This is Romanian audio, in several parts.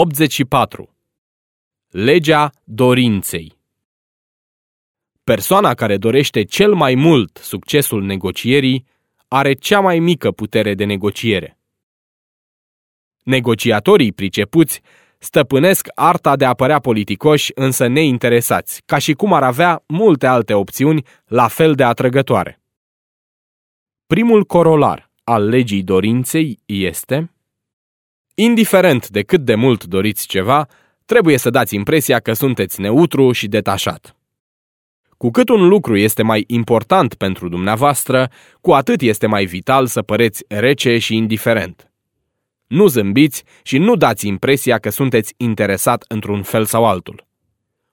84. Legea dorinței Persoana care dorește cel mai mult succesul negocierii are cea mai mică putere de negociere. Negociatorii pricepuți stăpânesc arta de a părea politicoși, însă neinteresați, ca și cum ar avea multe alte opțiuni la fel de atrăgătoare. Primul corolar al legii dorinței este Indiferent de cât de mult doriți ceva, trebuie să dați impresia că sunteți neutru și detașat. Cu cât un lucru este mai important pentru dumneavoastră, cu atât este mai vital să păreți rece și indiferent. Nu zâmbiți și nu dați impresia că sunteți interesat într-un fel sau altul.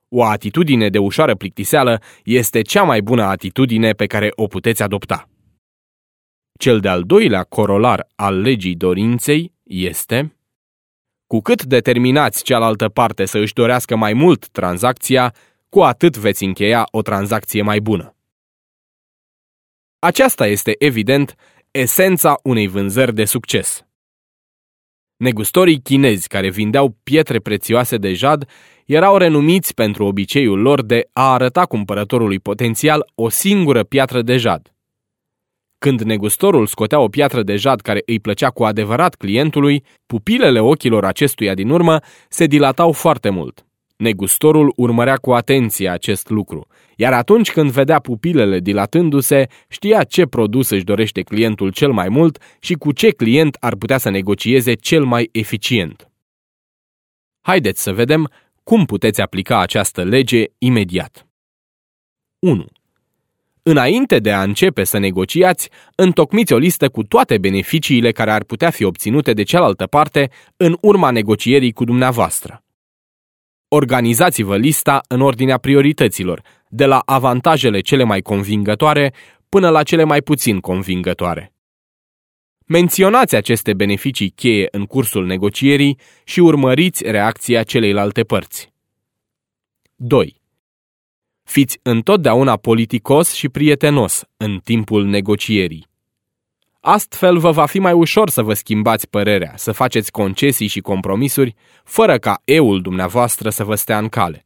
O atitudine de ușoară plictiseală este cea mai bună atitudine pe care o puteți adopta. Cel de-al doilea corolar al legii dorinței este cu cât determinați cealaltă parte să își dorească mai mult tranzacția, cu atât veți încheia o tranzacție mai bună. Aceasta este, evident, esența unei vânzări de succes. Negustorii chinezi care vindeau pietre prețioase de jad erau renumiți pentru obiceiul lor de a arăta cumpărătorului potențial o singură piatră de jad. Când negustorul scotea o piatră de jad care îi plăcea cu adevărat clientului, pupilele ochilor acestuia din urmă se dilatau foarte mult. Negustorul urmărea cu atenție acest lucru, iar atunci când vedea pupilele dilatându-se, știa ce produs își dorește clientul cel mai mult și cu ce client ar putea să negocieze cel mai eficient. Haideți să vedem cum puteți aplica această lege imediat. 1. Înainte de a începe să negociați, întocmiți o listă cu toate beneficiile care ar putea fi obținute de cealaltă parte în urma negocierii cu dumneavoastră. Organizați-vă lista în ordinea priorităților, de la avantajele cele mai convingătoare până la cele mai puțin convingătoare. Menționați aceste beneficii cheie în cursul negocierii și urmăriți reacția celeilalte părți. 2. Fiți întotdeauna politicos și prietenos în timpul negocierii. Astfel vă va fi mai ușor să vă schimbați părerea, să faceți concesii și compromisuri, fără ca eul dumneavoastră să vă stea în cale.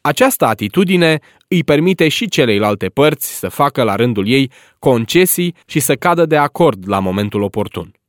Această atitudine îi permite și celeilalte părți să facă la rândul ei concesii și să cadă de acord la momentul oportun.